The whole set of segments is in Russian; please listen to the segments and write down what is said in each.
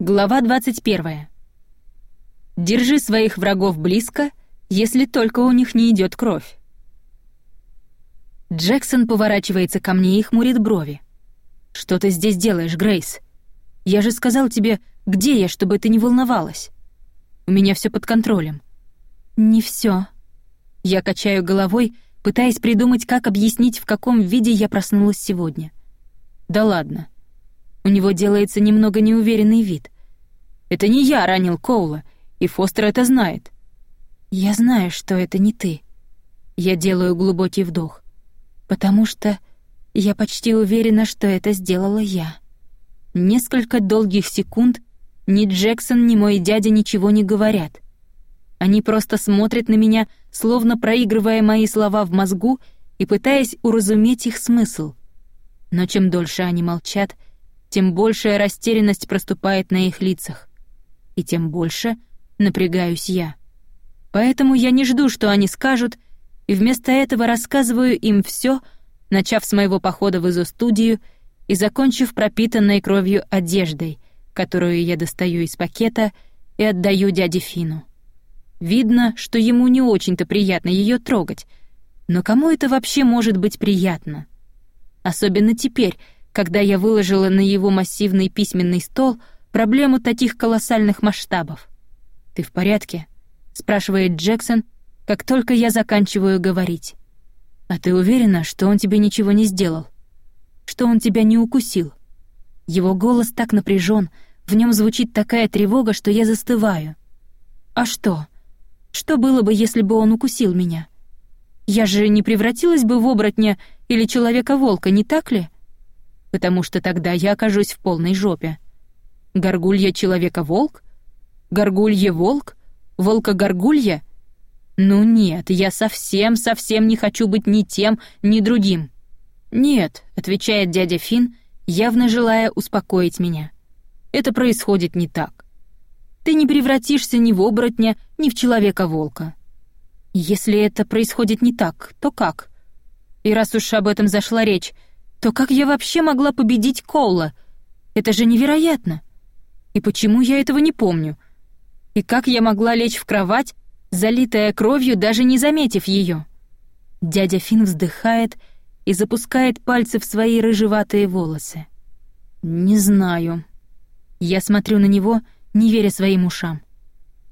Глава 21. Держи своих врагов близко, если только у них не идет кровь. Джексон поворачивается ко мне и хмурит брови. «Что ты здесь делаешь, Грейс? Я же сказал тебе, где я, чтобы ты не волновалась. У меня все под контролем». «Не все. Я качаю головой, пытаясь придумать, как объяснить, в каком виде я проснулась сегодня. «Да ладно. У него делается немного неуверенный вид. Это не я ранил Коула, и Фостер это знает. Я знаю, что это не ты. Я делаю глубокий вдох, потому что я почти уверена, что это сделала я. Несколько долгих секунд ни Джексон, ни мой дядя ничего не говорят. Они просто смотрят на меня, словно проигрывая мои слова в мозгу и пытаясь уразуметь их смысл. Но чем дольше они молчат, тем большая растерянность проступает на их лицах. И тем больше напрягаюсь я. Поэтому я не жду, что они скажут, и вместо этого рассказываю им все, начав с моего похода в изо-студию и закончив пропитанной кровью одеждой, которую я достаю из пакета и отдаю дяде Фину. Видно, что ему не очень-то приятно ее трогать, но кому это вообще может быть приятно? Особенно теперь, когда я выложила на его массивный письменный стол проблему таких колоссальных масштабов. «Ты в порядке?» — спрашивает Джексон, как только я заканчиваю говорить. «А ты уверена, что он тебе ничего не сделал? Что он тебя не укусил?» Его голос так напряжен, в нем звучит такая тревога, что я застываю. «А что? Что было бы, если бы он укусил меня? Я же не превратилась бы в оборотня или человека-волка, не так ли? Потому что тогда я окажусь в полной жопе. Горгулья человека-волк? Горгулья-волк? Волка-горгулья? Ну нет, я совсем-совсем не хочу быть ни тем, ни другим. Нет, отвечает дядя Фин, явно желая успокоить меня. Это происходит не так. Ты не превратишься ни в оборотня, ни в человека-волка. Если это происходит не так, то как? И раз уж об этом зашла речь, то как я вообще могла победить Коула? Это же невероятно. И почему я этого не помню? И как я могла лечь в кровать, залитая кровью, даже не заметив ее? Дядя Фин вздыхает и запускает пальцы в свои рыжеватые волосы. Не знаю. Я смотрю на него, не веря своим ушам.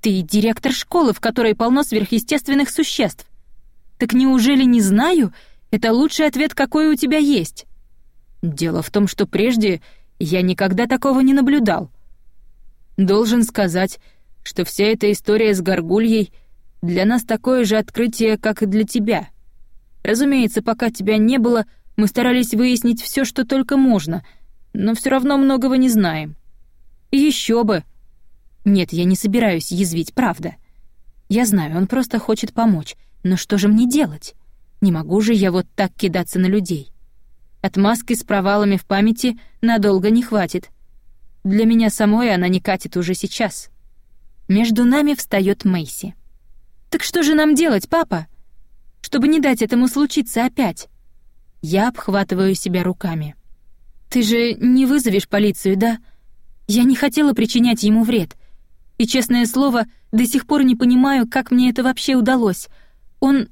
Ты директор школы, в которой полно сверхъестественных существ. Так неужели не знаю, это лучший ответ, какой у тебя есть. Дело в том, что прежде я никогда такого не наблюдал. Должен сказать, что вся эта история с горгульей для нас такое же открытие, как и для тебя. Разумеется, пока тебя не было, мы старались выяснить все, что только можно, но все равно многого не знаем. Еще бы. Нет, я не собираюсь язвить, правда. Я знаю, он просто хочет помочь, но что же мне делать? Не могу же я вот так кидаться на людей. Отмазки с провалами в памяти надолго не хватит. Для меня самой она не катит уже сейчас. Между нами встает Мэйси. «Так что же нам делать, папа? Чтобы не дать этому случиться опять?» Я обхватываю себя руками. «Ты же не вызовешь полицию, да? Я не хотела причинять ему вред. И, честное слово, до сих пор не понимаю, как мне это вообще удалось. Он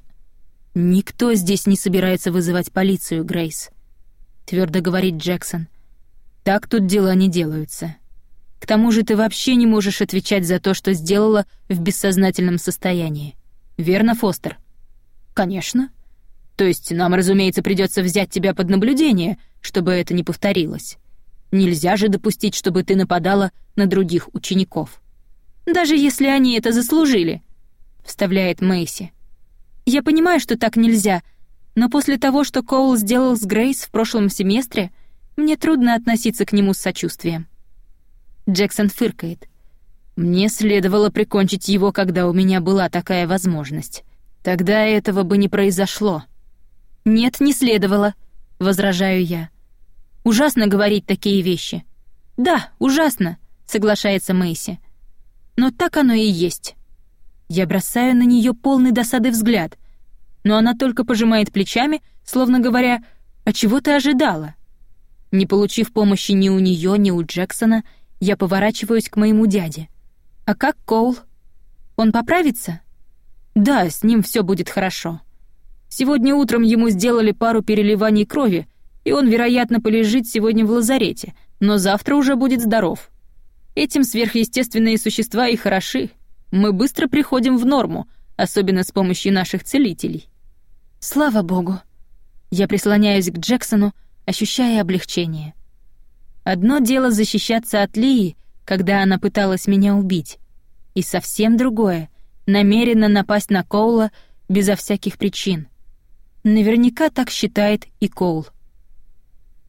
«Никто здесь не собирается вызывать полицию, Грейс», — твердо говорит Джексон. «Так тут дела не делаются. К тому же ты вообще не можешь отвечать за то, что сделала в бессознательном состоянии. Верно, Фостер?» «Конечно. То есть нам, разумеется, придется взять тебя под наблюдение, чтобы это не повторилось. Нельзя же допустить, чтобы ты нападала на других учеников. Даже если они это заслужили», — вставляет Мэйси. Я понимаю, что так нельзя, но после того, что Коул сделал с Грейс в прошлом семестре, мне трудно относиться к нему с сочувствием. Джексон фыркает. Мне следовало прикончить его, когда у меня была такая возможность. Тогда этого бы не произошло. Нет, не следовало, возражаю я. Ужасно говорить такие вещи. Да, ужасно, соглашается Мэйси. Но так оно и есть. Я бросаю на нее полный досады взгляд, но она только пожимает плечами, словно говоря, «А чего ты ожидала?» Не получив помощи ни у нее, ни у Джексона, Я поворачиваюсь к моему дяде. «А как Коул? Он поправится?» «Да, с ним все будет хорошо. Сегодня утром ему сделали пару переливаний крови, и он, вероятно, полежит сегодня в лазарете, но завтра уже будет здоров. Этим сверхъестественные существа и хороши. Мы быстро приходим в норму, особенно с помощью наших целителей». «Слава богу!» Я прислоняюсь к Джексону, ощущая облегчение. Одно дело защищаться от Лии, когда она пыталась меня убить, и совсем другое — намеренно напасть на Коула безо всяких причин. Наверняка так считает и Коул.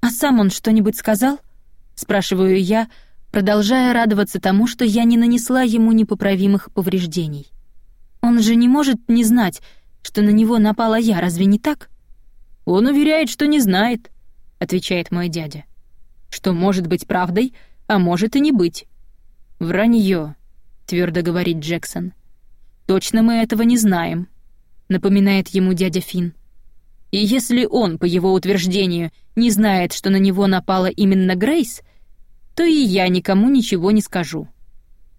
«А сам он что-нибудь сказал?» — спрашиваю я, продолжая радоваться тому, что я не нанесла ему непоправимых повреждений. Он же не может не знать, что на него напала я, разве не так? «Он уверяет, что не знает», — отвечает мой дядя что может быть правдой, а может и не быть. «Вранье», — твердо говорит Джексон. «Точно мы этого не знаем», — напоминает ему дядя Финн. «И если он, по его утверждению, не знает, что на него напала именно Грейс, то и я никому ничего не скажу.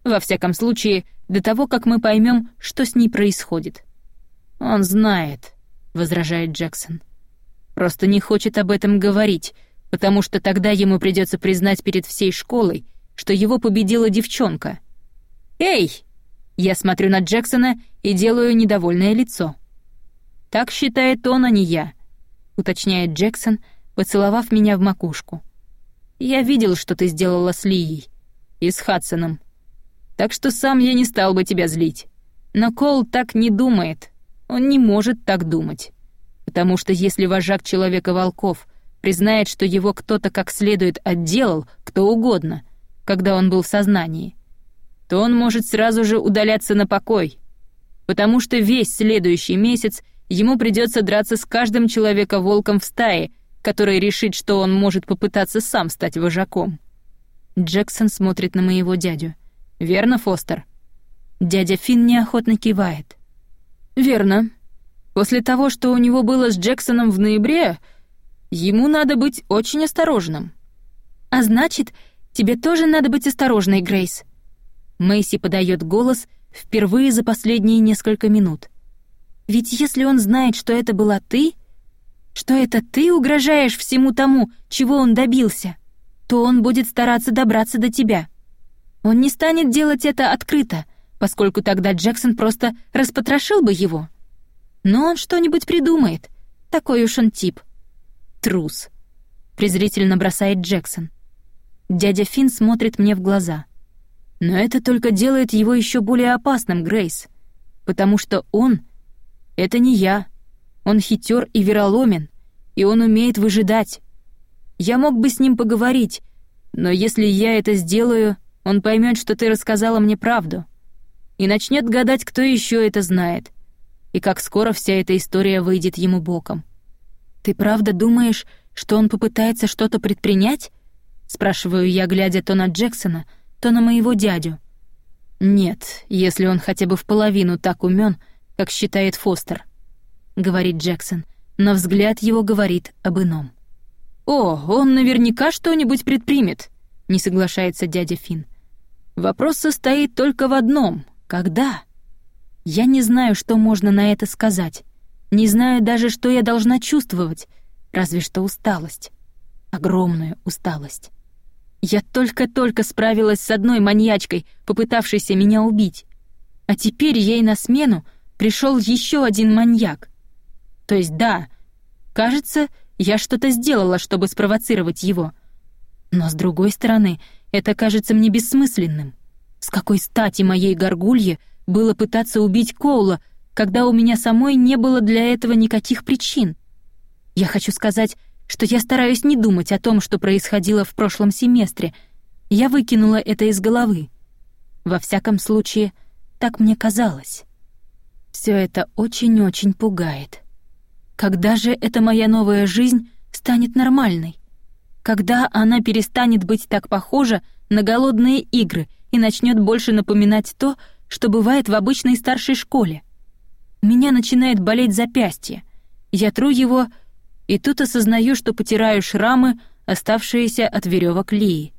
Во всяком случае, до того, как мы поймем, что с ней происходит». «Он знает», — возражает Джексон. «Просто не хочет об этом говорить, потому что тогда ему придется признать перед всей школой, что его победила девчонка. «Эй!» Я смотрю на Джексона и делаю недовольное лицо. «Так считает он, а не я», — уточняет Джексон, поцеловав меня в макушку. «Я видел, что ты сделала с Лией и с Хадсоном. Так что сам я не стал бы тебя злить. Но Кол так не думает. Он не может так думать. Потому что если вожак Человека-волков — признает, что его кто-то как следует отделал, кто угодно, когда он был в сознании, то он может сразу же удаляться на покой, потому что весь следующий месяц ему придется драться с каждым человека-волком в стае, который решит, что он может попытаться сам стать вожаком. Джексон смотрит на моего дядю. «Верно, Фостер?» Дядя Финн неохотно кивает. «Верно. После того, что у него было с Джексоном в ноябре, Ему надо быть очень осторожным. А значит, тебе тоже надо быть осторожной, Грейс. Мэйси подает голос впервые за последние несколько минут. Ведь если он знает, что это была ты, что это ты угрожаешь всему тому, чего он добился, то он будет стараться добраться до тебя. Он не станет делать это открыто, поскольку тогда Джексон просто распотрошил бы его. Но он что-нибудь придумает. Такой уж он тип трус», — презрительно бросает Джексон. Дядя Финн смотрит мне в глаза. «Но это только делает его еще более опасным, Грейс, потому что он — это не я. Он хитер и вероломен, и он умеет выжидать. Я мог бы с ним поговорить, но если я это сделаю, он поймет, что ты рассказала мне правду, и начнет гадать, кто еще это знает, и как скоро вся эта история выйдет ему боком. «Ты правда думаешь, что он попытается что-то предпринять?» — спрашиваю я, глядя то на Джексона, то на моего дядю. «Нет, если он хотя бы в половину так умен, как считает Фостер», — говорит Джексон, но взгляд его говорит об ином. «О, он наверняка что-нибудь предпримет», — не соглашается дядя Финн. «Вопрос состоит только в одном — когда?» Я не знаю, что можно на это сказать. Не знаю даже, что я должна чувствовать, разве что усталость. Огромную усталость. Я только-только справилась с одной маньячкой, попытавшейся меня убить. А теперь ей на смену пришел еще один маньяк. То есть да, кажется, я что-то сделала, чтобы спровоцировать его. Но с другой стороны, это кажется мне бессмысленным. С какой стати моей горгулье было пытаться убить Коула, когда у меня самой не было для этого никаких причин. Я хочу сказать, что я стараюсь не думать о том, что происходило в прошлом семестре. Я выкинула это из головы. Во всяком случае, так мне казалось. Все это очень-очень пугает. Когда же эта моя новая жизнь станет нормальной? Когда она перестанет быть так похожа на голодные игры и начнет больше напоминать то, что бывает в обычной старшей школе? меня начинает болеть запястье. Я тру его, и тут осознаю, что потираю шрамы, оставшиеся от веревок Лии.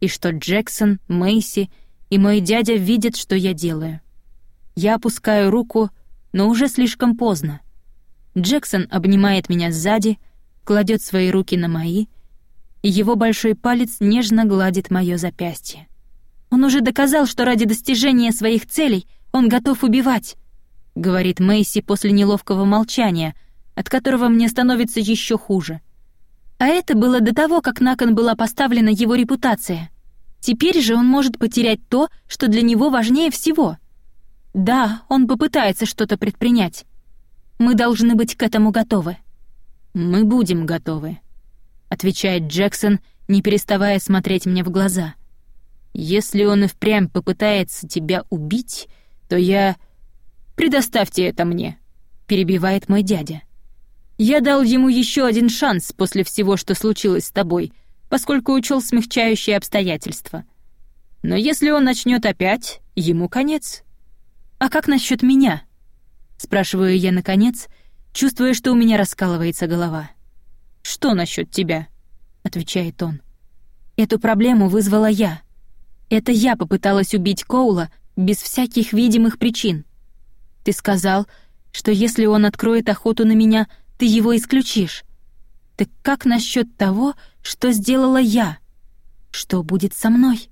и что Джексон, Мэйси и мой дядя видят, что я делаю. Я опускаю руку, но уже слишком поздно. Джексон обнимает меня сзади, кладет свои руки на мои, и его большой палец нежно гладит мое запястье. Он уже доказал, что ради достижения своих целей он готов убивать, говорит Мэйси после неловкого молчания, от которого мне становится еще хуже. А это было до того, как на кон была поставлена его репутация. Теперь же он может потерять то, что для него важнее всего. Да, он попытается что-то предпринять. Мы должны быть к этому готовы. Мы будем готовы, отвечает Джексон, не переставая смотреть мне в глаза. Если он и впрямь попытается тебя убить, то я Предоставьте это мне, перебивает мой дядя. Я дал ему еще один шанс после всего, что случилось с тобой, поскольку учел смягчающие обстоятельства. Но если он начнет опять, ему конец. А как насчет меня? спрашиваю я наконец, чувствуя, что у меня раскалывается голова. Что насчет тебя? отвечает он. Эту проблему вызвала я. Это я попыталась убить Коула без всяких видимых причин. Ты сказал, что если он откроет охоту на меня, ты его исключишь. Так как насчет того, что сделала я? Что будет со мной?»